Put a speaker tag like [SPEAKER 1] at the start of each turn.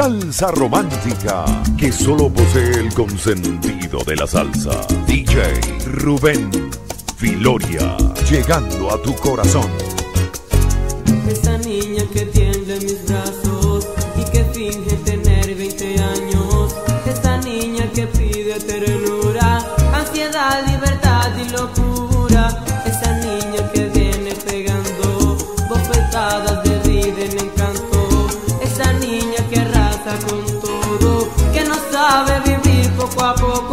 [SPEAKER 1] salsa romántica que solo posee el consentido de la salsa. DJ Rubén Filoria, llegando a tu corazón.
[SPEAKER 2] Esa niña que tiende mis brazos y que finge tener 20 años. Esa niña que pide ternura, ansiedad, libertad y locura. Esa niña que viene pegando bofetadas de vida en con todo, que no sabe vivir poco a poco.